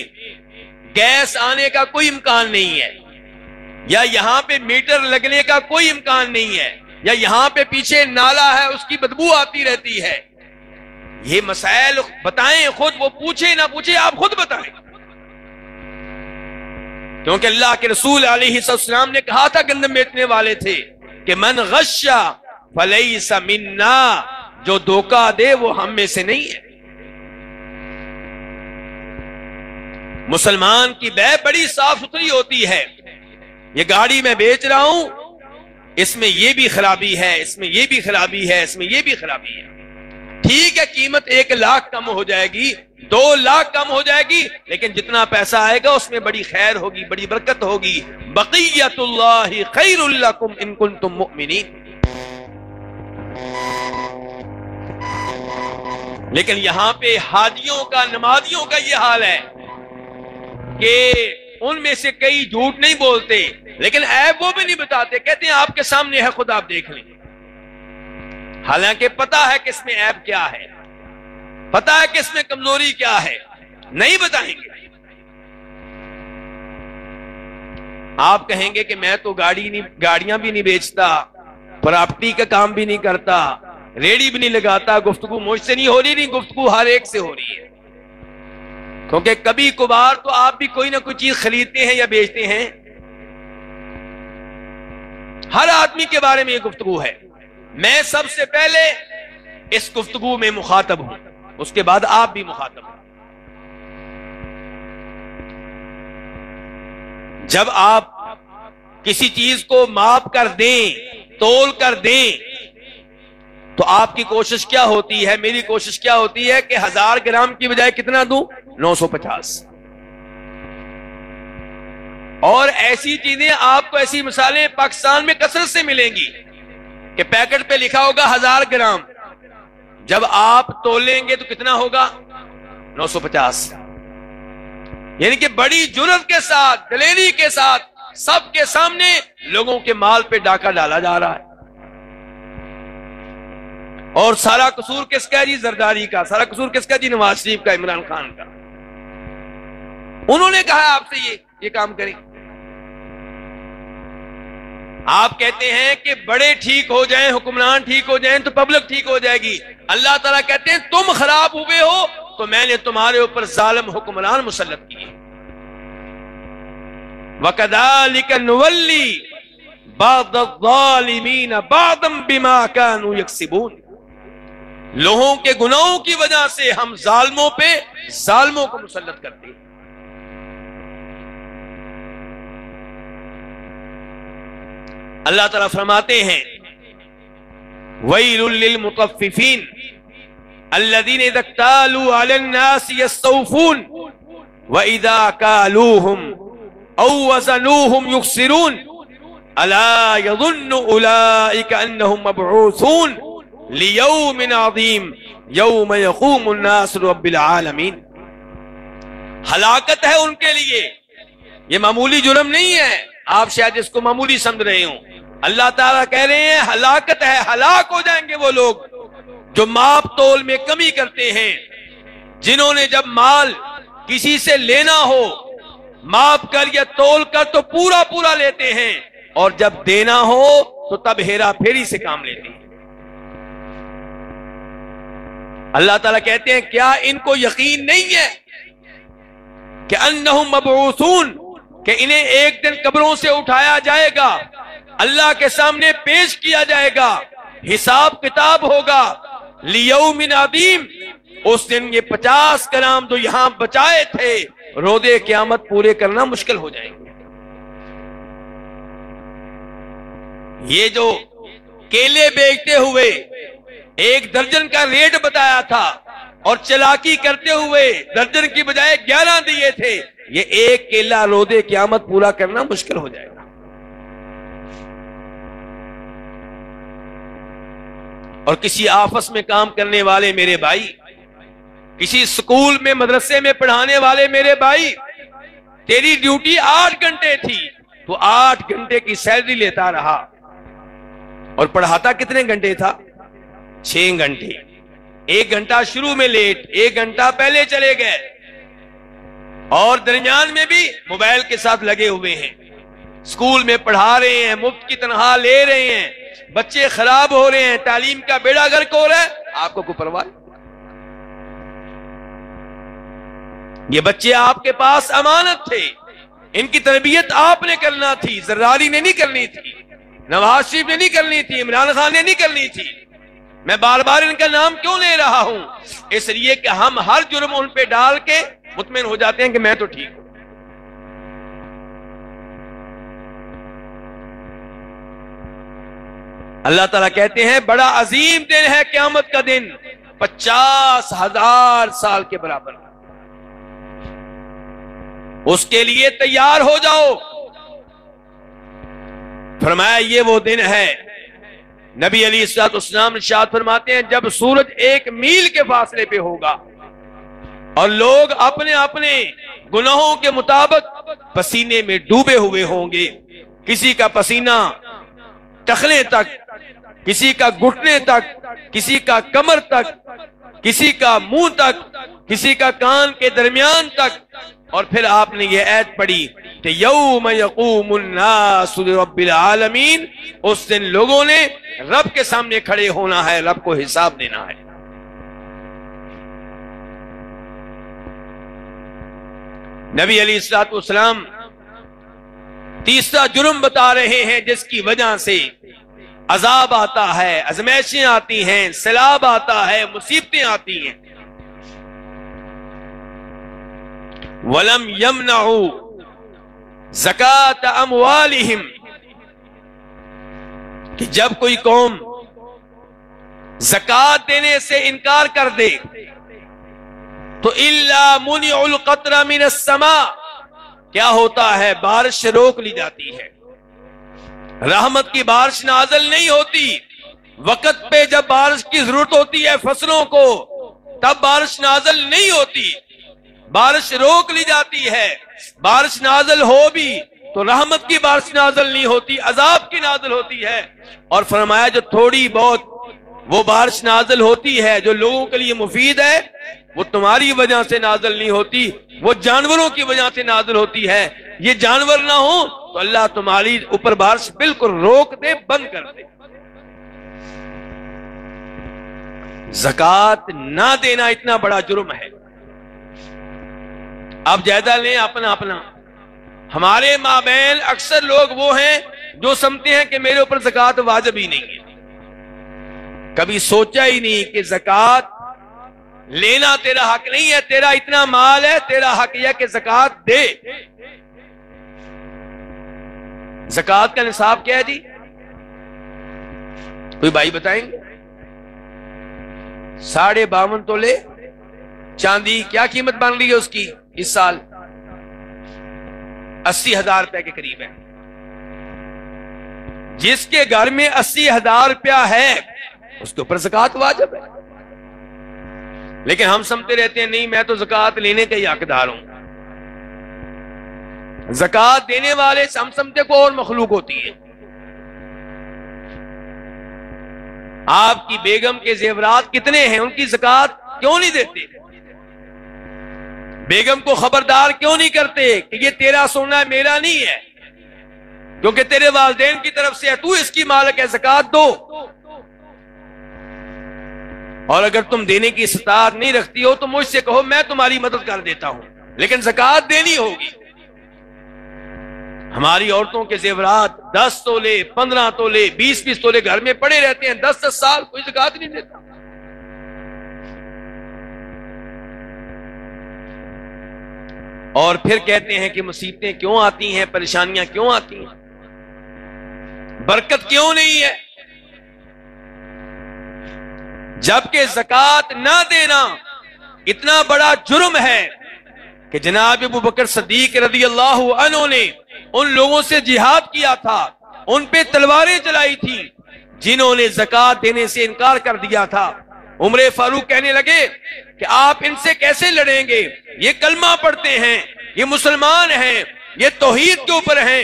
گیس آنے کا کوئی امکان نہیں ہے، یا یہاں پہ میٹر لگنے کا کوئی امکان نہیں ہے، یا یہاں پہ پیچھے نالا ہے، اس کی بدبو آتی رہتی ہے۔ یہ مسائل بتائیں، خود وہ پوچھے نہ پوچھے آپ خود بتائیں۔ کیونکہ اللہ کے رسول علیہ السلام نے کہا تھا، گندم بیچنے والے تھے۔ کہ من غشا فلیس منا، جو دھوکہ دے وہ ہم میں سے نہیں ہے۔ مسلمان کی بے بڑی صاف ستھری ہوتی ہے۔ یہ گاڑی میں بیچ رہا ہوں، اس میں یہ بھی خرابی ہے، اس میں یہ بھی خرابی ہے، اس میں یہ بھی خرابی ہے۔ ٹھیک ہے، قیمت ایک لاکھ کم ہو جائے گی۔ دو لاکھ کم ہو جائے گی، لیکن جتنا پیسہ آئے گا، اس میں بڑی خیر ہوگی، بڑی برکت ہوگی۔ بقیت اللہ خیر اللہ ان کنتم مؤمنین۔ لیکن یہاں پہ حادیوں کا، نمازیوں کا یہ حال ہے کہ ان میں سے کئی جھوٹ نہیں بولتے، لیکن عیب وہ بھی نہیں بتاتے۔ کہتے ہیں، آپ کے سامنے ہے، خود آپ دیکھ لیں۔ حالانکہ پتا ہے کہ اس میں عیب کیا ہے۔ پتا ہے کہ اس میں کمزوری کیا ہے؟ نہیں بتائیں گے۔ آپ کہیں گے کہ میں تو گاڑی نہیں، گاڑیاں بھی نہیں بیچتا، پراپرٹی کا کام بھی نہیں کرتا ریڑی بھی نہیں لگاتا، گفتگو مجھ سے نہیں ہو رہی، نہیں گفتگو ہر ایک سے ہو رہی ہے۔ کیونکہ کبھی کبھار تو آپ بھی کوئی نہ کوئی چیز خریدتے ہیں یا بیچتے ہیں۔ ہر آدمی کے بارے میں یہ گفتگو ہے۔ میں سب سے پہلے اس گفتگو میں مخاطب ہوں۔ اس کے بعد آپ بھی مخاطب جب آپ کسی چیز کو ماپ کر دیں، تول کر دیں، تو آپ کی کوشش کیا ہوتی ہے؟ میری کوشش کیا ہوتی ہے کہ ہزار گرام کی بجائے کتنا دوں؟ نو سو پچاس۔ اور ایسی چیزیں آپ کو ایسی مثالیں پاکستان میں کثرت سے ملیں گی کہ پیکٹ پہ لکھا ہوگا ہزار گرام۔ جب آپ تولیں گے تو کتنا ہوگا؟ نو سو پچاس۔ یعنی کہ بڑی جرت کے ساتھ، دلیری کے ساتھ سب کے سامنے لوگوں کے مال پہ ڈاکہ ڈالا جا رہا ہے۔ اور سارا قصور کس کا جی؟ زرداری کا۔ سارا قصور کس کا جی؟ نواز شریف کا، عمران خان کا۔ انہوں نے کہا آپ سے یہ یہ کام کریں۔ آپ کہتے ہیں کہ بڑے ٹھیک ہو جائیں، حکمران ٹھیک ہو جائیں تو پبلک ٹھیک ہو جائے گی۔ اللہ تعالیٰ کہتے ہیں، تم خراب ہوئے ہو تو میں نے تمہارے اوپر ظالم حکمران مسلط کیے۔ وَكَذَلِكَ نُوَلِّي بَعْضَ الظَّالِمِينَ بَعْضًا بِمَا كَانُوا يَكْسِبُونَ۔ لوہوں کے گناہوں کی وجہ سے ہم ظالموں پہ ظالموں کو مسلط کرتے ہیں۔ اللہ تعالیٰ فرماتے ہیں وَيْلٌ لِّلْمُطَفِّفِينَ الذين اذا اكتالوا على الناس يستوفون واذا كالوهم او وزنوهم يخسرون الا يظن اولئك انهم مبعوثون ليوم عظيم يوم يقوم الناس رب العالمين ہلاکت ہے ان کے لیے یہ معمولی جرم نہیں ہے آپ شاید اس کو معمولی سمجھ رہے ہوں اللہ تعالیٰ کہہ رہے ہیں، ہلاکت ہے، ہلاک ہو جائیں گے وہ لوگ جو ماپ تول میں کمی کرتے ہیں۔ جنہوں نے جب مال کسی سے لینا ہو، ماپ کر یا تول کر تو پورا پورا لیتے ہیں۔ اور جب دینا ہو تو تب ہیرا پھیری سے کام لیتے ہیں۔ اللہ تعالیٰ کہتے ہیں، کیا ان کو یقین نہیں ہے کہ انہم مبعوثون، کہ انہیں ایک دن قبروں سے اٹھایا جائے گا؟ اللہ کے سامنے پیش کیا جائے گا، حساب کتاب ہوگا۔ لیوم عظیم اس دن یہ پچاس کرام جو یہاں بچائے تھے، رودے قیامت پورے کرنا مشکل ہو جائیں گے۔ یہ جو کیلے بیچتے ہوئے ایک درجن کا ریٹ بتایا تھا اور چلاکی کرتے ہوئے درجن کی بجائے گیارہ دیے تھے، یہ ایک کیلا رودے قیامت پورا کرنا مشکل ہو جائے گا۔ اور کسی آفس میں کام کرنے والے میرے بھائی، کسی سکول میں مدرسے میں پڑھانے والے میرے بھائی، تیری ڈیوٹی آٹھ گھنٹے تھی، تو آٹھ گھنٹے کی سیلری لیتا رہا۔ اور پڑھاتا کتنے گھنٹے تھا؟ چھ گھنٹے۔ ایک گھنٹہ شروع میں لیٹ، ایک گھنٹہ پہلے چلے گئے۔ اور درمیان میں بھی موبائل کے ساتھ لگے ہوئے ہیں۔ اسکول میں پڑھا رہے ہیں، مفت کی تنخواہ لے رہے ہیں، بچے خراب ہو رہے ہیں، تعلیم کا بیڑا گھر کو ہو رہا ہے۔ آپ کو کوئی پرواہ؟ یہ بچے آپ کے پاس امانت تھے۔ ان کی تربیت آپ نے کرنا تھی، زرداری نے نہیں کرنی تھی، نواز شریف نے نہیں کرنی تھی، عمران خان نے نہیں کرنی تھی۔ میں بار بار ان کا نام کیوں لے رہا ہوں؟ اس لیے کہ ہم ہر جرم ان پہ ڈال کے مطمئن ہو جاتے ہیں کہ میں تو ٹھیک ہوں۔ اللہ تعالیٰ کہتے ہیں، بڑا عظیم دن ہے قیامت کا دن۔ پچاس ہزار سال کے برابر۔ اس کے لیے تیار ہو جاؤ۔ فرمایا، یہ وہ دن ہے۔ نبی علی اسلام اسلام شاد فرماتے ہیں، جب سورج ایک میل کے فاصلے پہ ہوگا اور لوگ اپنے اپنے گناہوں کے مطابق پسینے میں ڈوبے ہوئے ہوں گے، کسی کا پسینہ ٹخنے تک کسی کا گھٹنے تک، کسی کا کمر تک، کسی کا منہ تک، کسی کا کان کے درمیان تک۔ اور پھر آپ نے یہ عید پڑھی کہ یوم یقوم الناس رب العالمین، اس دن لوگوں نے رب کے سامنے کھڑے ہونا ہے، رب کو حساب دینا ہے۔ نبی علی السلاط اسلام تیسرا جرم بتا رہے ہیں جس کی وجہ سے عذاب آتا ہے ازمیشیں آتی ہیں، سیلاب آتا ہے، مصیبتیں آتی ہیں۔ ولم يمنعوا زکات اموالہم کہ جب کوئی قوم زکات دینے سے انکار کر دے، تو اللہ منی القطر من السماء۔ کیا ہوتا ہے؟ بارش روک لی جاتی ہے۔ رحمت کی بارش نازل نہیں ہوتی۔ وقت پہ جب بارش کی ضرورت ہوتی ہے فصلوں کو، تب بارش نازل نہیں ہوتی۔ بارش روک لی جاتی ہے۔ بارش نازل ہو بھی تو رحمت کی بارش نازل نہیں ہوتی، عذاب کی نازل ہوتی ہے۔ اور فرمایا جو تھوڑی بہت وہ بارش نازل ہوتی ہے، جو لوگوں کے لیے مفید ہے وہ تمہاری وجہ سے نازل نہیں ہوتی، وہ جانوروں کی وجہ سے نازل ہوتی ہے۔ یہ جانور نہ ہو تو اللہ تمہاری اوپر بارش بالکل روک دے، بند کر دے۔ زکات نہ دینا اتنا بڑا جرم ہے۔ اب جائزہ لیں اپنا اپنا۔ ہمارے مابین اکثر لوگ وہ ہیں جو سمجھتے ہیں کہ میرے اوپر زکات واجب ہی نہیں ہے۔ کبھی سوچا ہی نہیں کہ زکات لینا تیرا حق نہیں ہے، تیرا اتنا مال ہے، تیرا حق یہ کہ زکات دے۔ زکات کا نصاب کیا ہے جی؟ کوئی بھائی بتائیں گے؟ ساڑھے باون تولے چاندی کیا قیمت بن رہی ہے اس کی اس سال؟ اسی ہزار روپے کے قریب ہے۔ جس کے گھر میں اسی ہزار روپیہ ہے، اس کے اوپر زکات واجب ہے۔ لیکن ہم سمجھتے رہتے ہیں، نہیں، میں تو زکات لینے کا ہی حقدار ہوں۔ زکات دینے والے ہم سمجھتے کو اور مخلوق ہوتی ہے آپ کی بیگم کے زیورات کتنے ہیں؟ ان کی زکات کیوں نہیں دیتے؟ بیگم کو خبردار کیوں نہیں کرتے کہ یہ تیرا سونا ہے میرا نہیں ہے؟ کیونکہ تیرے والدین کی طرف سے ہے، تو اس کی مالک ہے زکات دو۔ اور اگر تم دینے کی استطاعت نہیں رکھتی ہو تو مجھ سے کہو میں تمہاری مدد کر دیتا ہوں۔ لیکن زکات دینی ہوگی۔ ہماری عورتوں کے زیورات دس تولے، پندرہ تولے، بیس بیس تولے گھر میں پڑے رہتے ہیں۔ دس دس سال کوئی زکات نہیں دیتا۔ اور پھر کہتے ہیں کہ مصیبتیں کیوں آتی ہیں؟ پریشانیاں کیوں آتی ہیں؟ برکت کیوں نہیں ہے؟ جبکہ زکات نہ دینا اتنا بڑا جرم ہے کہ جناب ابو بکر صدیق رضی اللہ عنہ نے ان لوگوں سے جہاد کیا تھا، ان پہ تلواریں چلائی تھی جنہوں نے زکات دینے سے انکار کر دیا تھا۔ عمر فاروق کہنے لگے کہ آپ ان سے کیسے لڑیں گے؟ یہ کلمہ پڑھتے ہیں، یہ مسلمان ہیں، یہ توحید کے اوپر ہیں،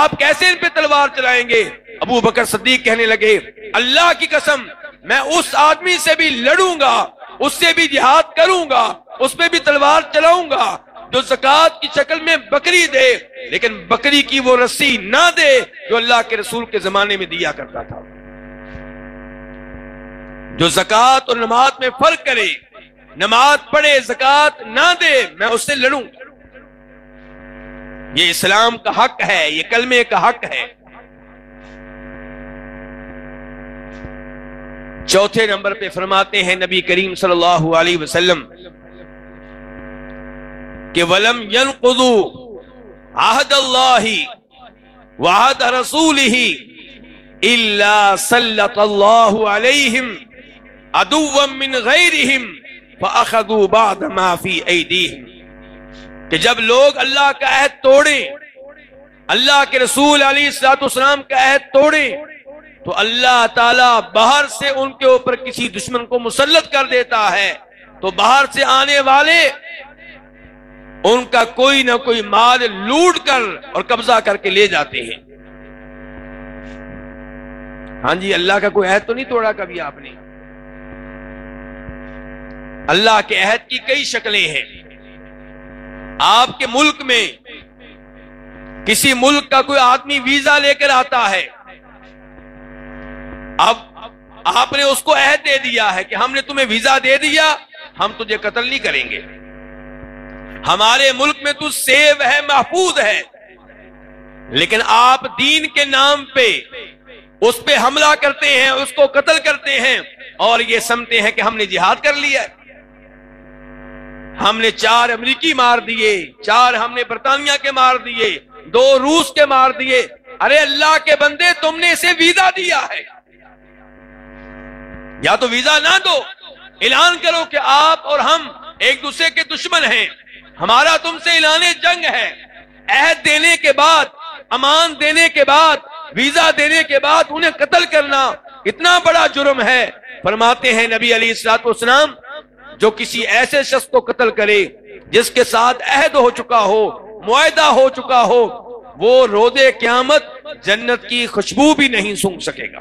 آپ کیسے ان پہ تلوار چلائیں گے؟ ابو بکر صدیق کہنے لگے، اللہ کی قسم میں اس آدمی سے بھی لڑوں گا، اس سے بھی جہاد کروں گا، اس پہ بھی تلوار چلاؤں گا جو زکات کی شکل میں بکری دے، لیکن بکری کی وہ رسی نہ دے جو اللہ کے رسول کے زمانے میں دیا کرتا تھا۔ جو زکات اور نماز میں فرق کرے، نماز پڑھے زکات نہ دے، میں اس سے لڑوں۔ یہ اسلام کا حق ہے، یہ کلمے کا حق ہے۔ چوتھے نمبر پہ فرماتے ہیں نبی کریم صلی اللہ علیہ وسلم کہ ولم عہد اللہ وعد رسول ہی اللہ سلط اللہ علیہم عدوا من غیرہم فاخذوا بعد ما فی ایدیہم کہ جب لوگ اللہ کا عہد توڑیں، اللہ کے رسول علیہ السلام کا عہد توڑیں تو اللہ تعالی باہر سے ان کے اوپر کسی دشمن کو مسلط کر دیتا ہے۔ تو باہر سے آنے والے ان کا کوئی نہ کوئی مال لوٹ کر اور قبضہ کر کے لے جاتے ہیں۔ ہاں جی اللہ کا کوئی عہد تو نہیں توڑا کبھی آپ نے۔ اللہ کے عہد کی کئی شکلیں ہیں۔ آپ کے ملک میں کسی ملک کا کوئی آدمی ویزا لے کر آتا ہے۔ اب آپ نے اس کو عہد دے دیا ہے کہ ہم نے تمہیں ویزا دے دیا، ہم تجھے قتل نہیں کریں گے۔ ہمارے ملک میں تو سیو ہے، محفوظ ہے۔ لیکن آپ دین کے نام پہ اس پہ حملہ کرتے ہیں، اس کو قتل کرتے ہیں اور یہ سمجھتے ہیں کہ ہم نے جہاد کر لیا ہم نے چار امریکی مار دیے، چار ہم نے برطانیہ کے مار دیے، دو روس کے مار دیے۔ ارے اللہ کے بندے، تم نے اسے ویزا دیا ہے۔ یا تو ویزا نہ دو، اعلان کرو کہ آپ اور ہم ایک دوسرے کے دشمن ہیں۔ ہمارا تم سے اعلان جنگ ہے۔ عہد دینے کے بعد، امان دینے کے بعد، ویزا دینے کے بعد انہیں قتل کرنا اتنا بڑا جرم ہے۔ فرماتے ہیں نبی علی السلاط اسلام جو کسی ایسے شخص کو قتل کرے، جس کے ساتھ عہد ہو چکا ہو، معاہدہ ہو چکا ہو، وہ رودے قیامت جنت کی خوشبو بھی نہیں سونگ سکے گا۔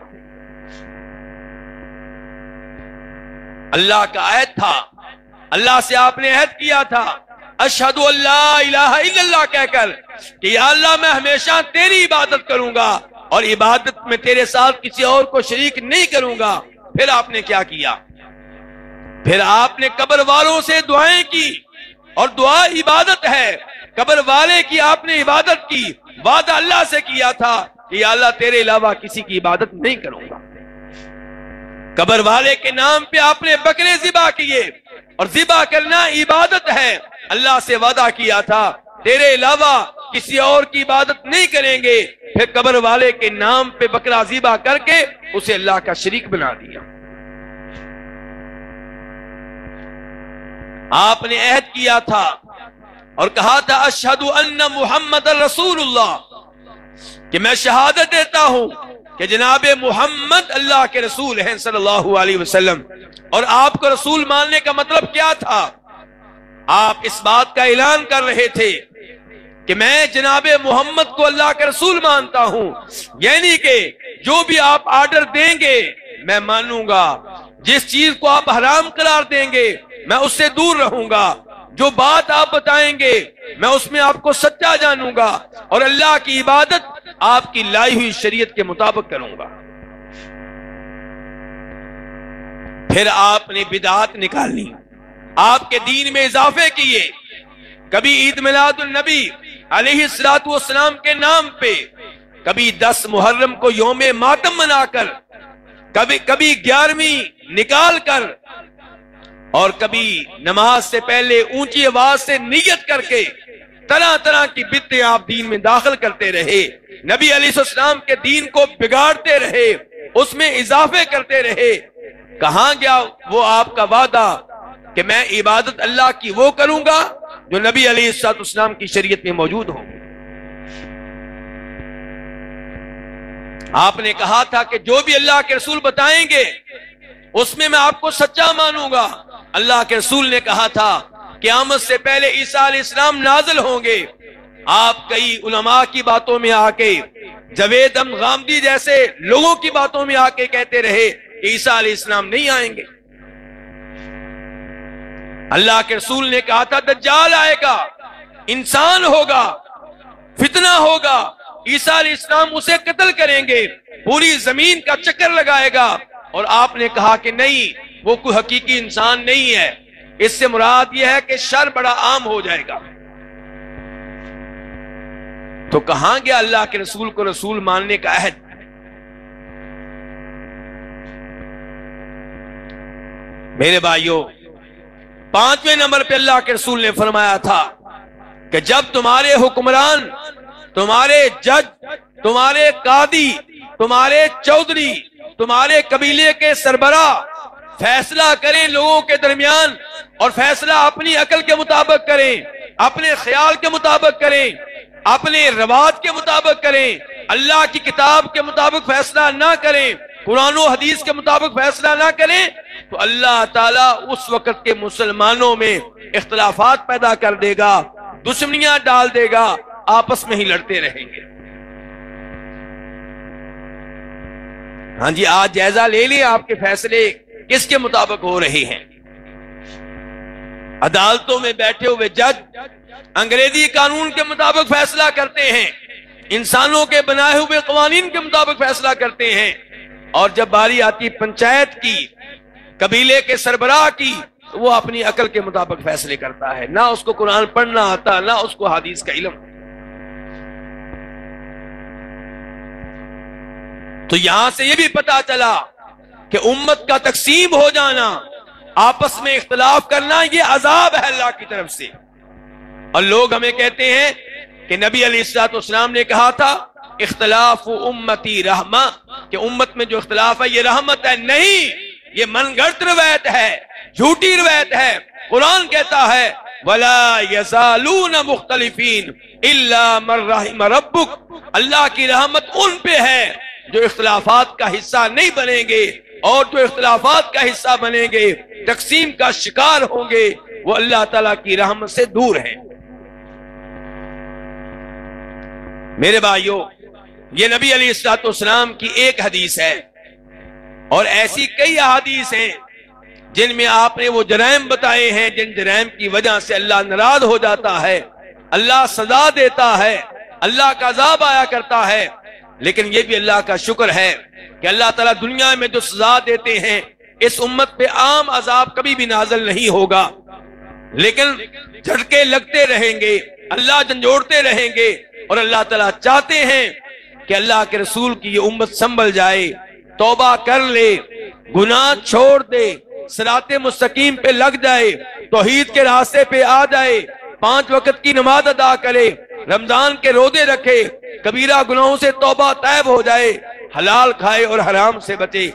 اللہ کا عہد تھا۔ اللہ سے آپ نے عہد کیا تھا۔ اشہد اللہ الہ الا اللہ کہہ کر کہ یا اللہ میں ہمیشہ تیری عبادت کروں گا اور عبادت میں تیرے ساتھ کسی اور کو شریک نہیں کروں گا۔ پھر آپ نے کیا کیا؟ پھر آپ نے قبر والوں سے دعائیں کی اور دعا عبادت ہے۔ قبر والے کی آپ نے عبادت کی، وعدہ اللہ سے کیا تھا کہ یا اللہ تیرے علاوہ کسی کی عبادت نہیں کروں گا۔ قبر والے کے نام پہ آپ نے بکرے ذبح کیے اور ذبح کرنا عبادت ہے۔ اللہ سے وعدہ کیا تھا۔ تیرے علاوہ کسی اور کی عبادت نہیں کریں گے۔ پھر قبر والے کے نام پہ بکرا ذبح کر کے اسے اللہ کا شریک بنا دیا۔ آپ نے عہد کیا تھا اور کہا تھا اشہد ان محمد رسول اللہ، کہ میں شہادت دیتا ہوں۔ کہ جناب محمد اللہ کے رسول ہیں صلی اللہ علیہ وسلم۔ اور آپ کو رسول ماننے کا مطلب کیا تھا؟ آپ اس بات کا اعلان کر رہے تھے کہ میں جناب محمد کو اللہ کے رسول مانتا ہوں۔ یعنی کہ جو بھی آپ آرڈر دیں گے، میں مانوں گا۔ جس چیز کو آپ حرام قرار دیں گے، میں اس سے دور رہوں گا۔ جو بات آپ بتائیں گے، میں اس میں آپ کو سچا جانوں گا اور اللہ کی عبادت آپ کی لائی ہوئی شریعت کے مطابق کروں گا۔ پھر آپ نے بدعات نکالنی۔ آپ کے دین میں اضافے کیے۔ کبھی عید میلاد النبی علیہ السلاط والسلام کے نام پہ، کبھی دس محرم کو یوم ماتم منا کر کبھی کبھی گیارہویں نکال کر اور کبھی نماز سے پہلے اونچی آواز سے نیت کر کے طرح طرح کی بتیں آپ دین میں داخل کرتے رہے۔ نبی علیہ السلام کے دین کو بگاڑتے رہے، اس میں اضافے کرتے رہے۔ کہاں گیا وہ آپ کا وعدہ کہ میں عبادت اللہ کی وہ کروں گا جو نبی علیہ السلاط اسلام کی شریعت میں موجود ہو آپ نے کہا تھا کہ جو بھی اللہ کے رسول بتائیں گے، اس میں میں آپ کو سچا مانوں گا۔ اللہ کے رسول نے کہا تھا، قیامت سے پہلے عیسیٰ علیہ السلام نازل ہوں گے۔ آپ کئی علماء کی باتوں میں آ کے جوید غامدی جیسے لوگوں کی باتوں میں آ کے کہتے رہے کہ عیسیٰ علیہ السلام نہیں آئیں گے۔ اللہ کے رسول نے کہا تھا، دجال آئے گا، انسان ہوگا، فتنہ ہوگا، عیسیٰ علیہ السلام اسے قتل کریں گے، پوری زمین کا چکر لگائے گا۔ اور آپ نے کہا کہ نہیں، وہ کوئی حقیقی انسان نہیں ہے۔ اس سے مراد یہ ہے کہ شر بڑا عام ہو جائے گا۔ تو کہاں گیا اللہ کے رسول کو رسول ماننے کا عہد؟ میرے بھائیوں، پانچویں نمبر پہ اللہ کے رسول نے فرمایا تھا کہ جب تمہارے حکمران، تمہارے جج، تمہارے قادی تمہارے چودھری تمہارے قبیلے کے سربراہ فیصلہ کریں لوگوں کے درمیان اور فیصلہ اپنی عقل کے مطابق کریں، اپنے خیال کے مطابق کریں، اپنے رواج کے مطابق کریں۔ اللہ کی کتاب کے مطابق فیصلہ نہ کریں، قرآن و حدیث کے مطابق فیصلہ نہ کریں، تو اللہ تعالیٰ اس وقت کے مسلمانوں میں اختلافات پیدا کر دے گا، دشمنیاں ڈال دے گا، آپس میں ہی لڑتے رہیں گے۔ ہاں جی آج جائزہ لے لیں آپ کے فیصلے کس کے مطابق ہو رہے ہیں؟ عدالتوں میں بیٹھے ہوئے جج انگریزی قانون کے مطابق فیصلہ کرتے ہیں۔ انسانوں کے بنائے ہوئے قوانین کے مطابق فیصلہ کرتے ہیں۔ اور جب باری آتی پنچایت کی، قبیلے کے سربراہ کی وہ اپنی عقل کے مطابق فیصلے کرتا ہے۔ نہ اس کو قرآن پڑھنا آتا، نہ اس کو حدیث کا علم۔ تو یہاں سے یہ بھی پتا چلا کہ امت کا تقسیم ہو جانا، آپس میں اختلاف کرنا، یہ عذاب ہے اللہ کی طرف سے۔ اور لوگ ہمیں کہتے ہیں کہ نبی علیہ السلاط اسلام نے کہا تھا، اختلاف امتی رحمہ، کہ امت میں جو اختلاف ہے، یہ رحمت ہے، نہیں، یہ من گھڑت روایت ہے، جھوٹی روایت ہے، قرآن کہتا ہے، ولا یزالون مختلفین الا من رحم ربک اللہ کی رحمت ان پہ ہے۔ جو اختلافات کا حصہ نہیں بنیں گے اور جو اختلافات کا حصہ بنیں گے، تقسیم کا شکار ہوں گے، وہ اللہ تعالی کی رحمت سے دور ہیں۔ میرے بھائیوں، یہ نبی علیہ السلاط اسلام کی ایک حدیث ہے اور ایسی کئی احادیث ہیں جن میں آپ نے وہ جرائم بتائے ہیں جن جرائم کی وجہ سے اللہ ناراض ہو جاتا ہے، اللہ سزا دیتا ہے، اللہ کا عذاب آیا کرتا ہے۔ لیکن یہ بھی اللہ کا شکر ہے کہ اللہ تعالیٰ دنیا میں جو سزا دیتے ہیں، اس امت پہ عام عذاب کبھی بھی نازل نہیں ہوگا۔ لیکن جھٹکے لگتے رہیں گے، اللہ جنجوڑتے رہیں گے اور اللہ تعالیٰ چاہتے ہیں کہ اللہ کے رسول کی یہ امت سنبھل جائے۔ توبہ کر لے، گناہ چھوڑ دے سرات مستقیم پہ لگ جائے، توحید کے راستے پہ آ جائے۔ پانچ وقت کی نماز ادا کرے، رمضان کے رودے رکھے، کبیرہ گناہوں سے توبہ طیب ہو جائے، حلال کھائے اور حرام سے بچے۔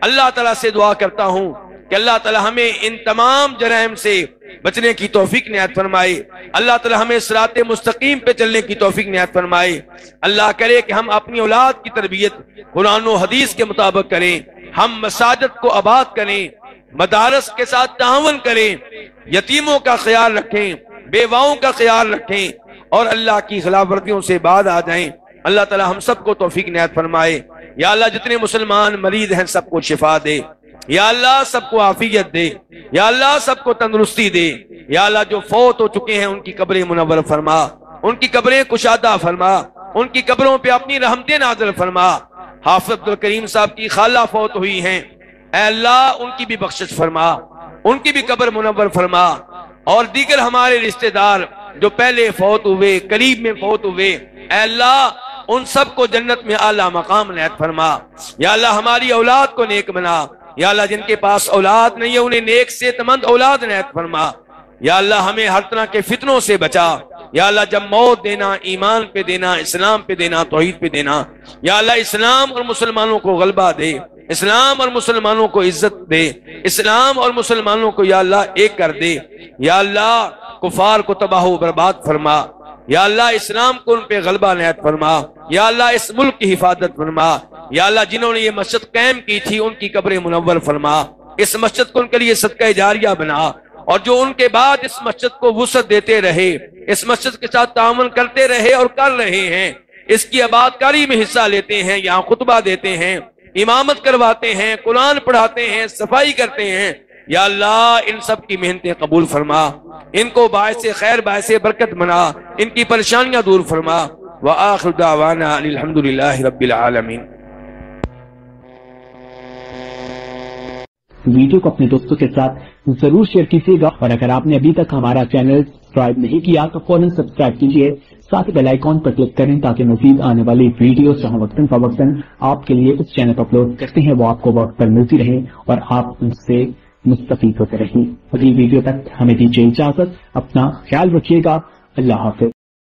اللہ تعالیٰ سے دعا کرتا ہوں کہ اللہ تعالیٰ ہمیں ان تمام جرائم سے بچنے کی توفیق نہایت فرمائے۔ اللہ تعالیٰ ہمیں سرات مستقیم پہ چلنے کی توفیق نہایت فرمائے۔ اللہ کرے کہ ہم اپنی اولاد کی تربیت قرآن و حدیث کے مطابق کریں۔ ہم مساجد کو آباد کریں، مدارس کے ساتھ تعاون کریں، یتیموں کا خیال رکھیں۔ بیواؤں کا خیال رکھیں اور اللہ کی خلاف ورزیوں سے بعد آ جائیں۔ اللہ تعالیٰ ہم سب کو توفیق نہایت فرمائے۔ یا اللہ جتنے مسلمان مریض ہیں سب کو شفا دے۔ یا اللہ سب کو عافیت دے۔ یا اللہ سب کو تندرستی دے۔ یا اللہ جو فوت ہو چکے ہیں ان کی قبریں منور فرما۔ ان کی قبریں کشادہ فرما۔ ان کی قبروں پہ اپنی رحمتیں نازل فرما۔ حافظ عبد الکریم صاحب کی خالہ فوت ہوئی ہیں۔ اے اللہ ان کی بھی بخشش فرما۔ ان کی بھی قبر منور فرما۔ اور دیگر ہمارے رشتہ دار جو پہلے فوت ہوئے، قریب میں فوت ہوئے، اے اللہ، ان سب کو جنت میں اعلیٰ مقام نیت فرما۔ یا اللہ، ہماری اولاد کو نیک بنا۔ یا اللہ، جن کے پاس اولاد نہیں ہے، انہیں نیک سے تمند اولاد نیت فرما۔ یا اللہ، ہمیں ہر طرح کے فتنوں سے بچا۔ یا اللہ، جب موت دینا، ایمان پہ دینا، اسلام پہ دینا، توحید پہ دینا۔ یا اللہ، اسلام اور مسلمانوں کو غلبہ دے۔ اسلام اور مسلمانوں کو عزت دے، اسلام اور مسلمانوں کو یا اللہ ایک کر دے۔ یا اللہ، کفار کو تباہ و برباد فرما۔ یا اللہ، اسلام کو ان پہ غلبہ نہایت فرما۔ یا اللہ، اس ملک کی حفاظت فرما۔ یا اللہ، جنہوں نے یہ مسجد قائم کی تھی، ان کی قبر منور فرما۔ اس مسجد کو ان کے لیے صدقہ جاریہ بنا۔ اور جو ان کے بعد اس مسجد کو وسعت دیتے رہے، اس مسجد کے ساتھ تعاون کرتے رہے اور کر رہے ہیں، اس کی آباد کاری میں حصہ لیتے ہیں، یہاں خطبہ دیتے ہیں۔ امامت کرواتے ہیں، قرآن پڑھاتے ہیں، صفائی کرتے ہیں۔ یا اللہ، ان سب کی محنتیں قبول فرما۔ ان کو باعث خیر، باعث برکت بنا ان کی پریشانیاں دور فرما۔ وآخر دعوانا الحمدللہ رب العالمین۔ ویڈیو کو اپنے دوستوں کے ساتھ ضرور شیئر کیجیے گا۔ اور اگر آپ نے ابھی تک ہمارا چینل سبسکرائب نہیں کیا، تو فوراً سبسکرائب کیجیے۔ ساتھ بیل آئیکن پر کلک کریں تاکہ مزید آنے والی ویڈیوز جہاں وقتاً فوقتاً آپ کے لیے اس چینل پر اپلوڈ کرتے ہیں وہ آپ کو وقت پر ملتی رہے اور آپ ان سے مستفید ہوتے رہیں۔ اگلی ویڈیو تک ہمیں دیجیے اجازت، اپنا خیال رکھیے گا۔ اللہ حافظ۔